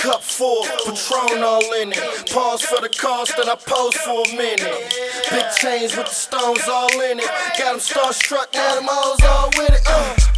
Cup full, Patron all in it. Pause for the cost, then I pose for a minute. Big chains with the stones all in it. Got them starstruck, now them hoes all with it. Uh,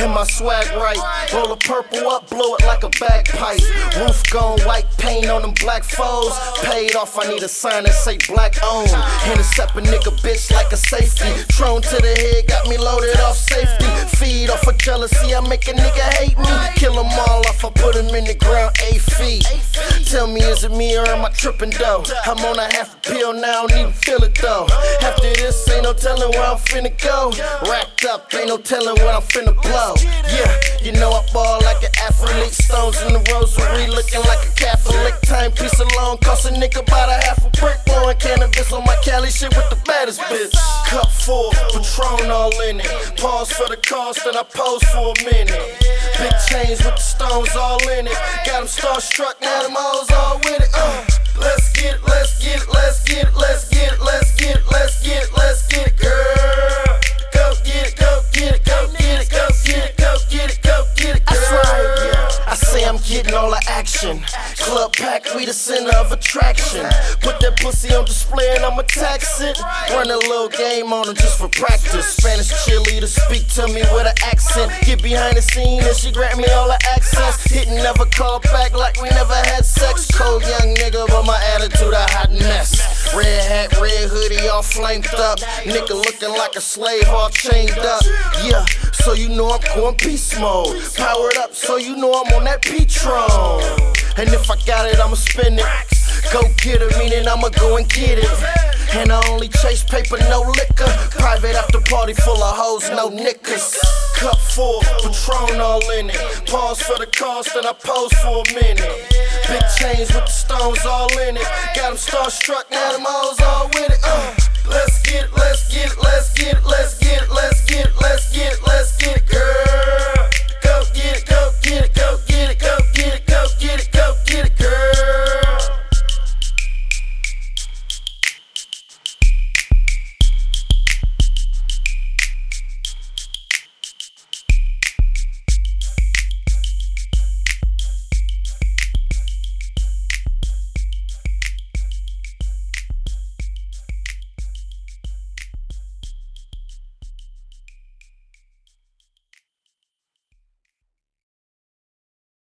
and my swag right. Roll a purple up, blow it like a bagpipe. Roof gone, white paint on them black foes. Paid off, I need a sign that say black owned. Intercept a nigga bitch like a safety. Tron to the head, got me loaded off safety. Jealousy, I make a nigga hate me. Kill them all off, I put them in the ground, eight feet. Tell me, is it me or am I tripping though? I'm on a half a pill now, I don't even feel it though. After this, ain't no telling where I'm finna go. Racked up, ain't no telling what I'm finna blow. Yeah, you know I ball like an athlete. Stones in the rosary, looking like a Catholic. Timepiece alone cost a nigga about a half a brick. Blowing cannabis on my Cali shit with the baddest bitch. Cup full, Patron all in it. Pause for the cost, then I pose for a minute. Big chains with the stones all in it. Got them starstruck, now them hoes pack, we the center of attraction. Put that pussy on display and I'ma tax it. Run a little game on her just for practice. Spanish cheerleader speak to me with an accent. Get behind the scene and she grant me all the access. Hit and never call back like we never had sex. Cold young nigga, but my attitude a hot mess. Red hat, red hoodie, all flamed up. Nigga looking like a slave, all chained up. Yeah, so you know I'm going beast mode. Powered up, so you know I'm on that Patron. And if I got it, I'ma spend it. Go get it, meaning I'ma go and get it. And I only chase paper, no liquor. Private after party full of hoes, no knickers. Cup full, Patron all in it. Pause for the cost, then I pose for a minute. Big chains with the stones all in it. Got them starstruck, now them hoes all with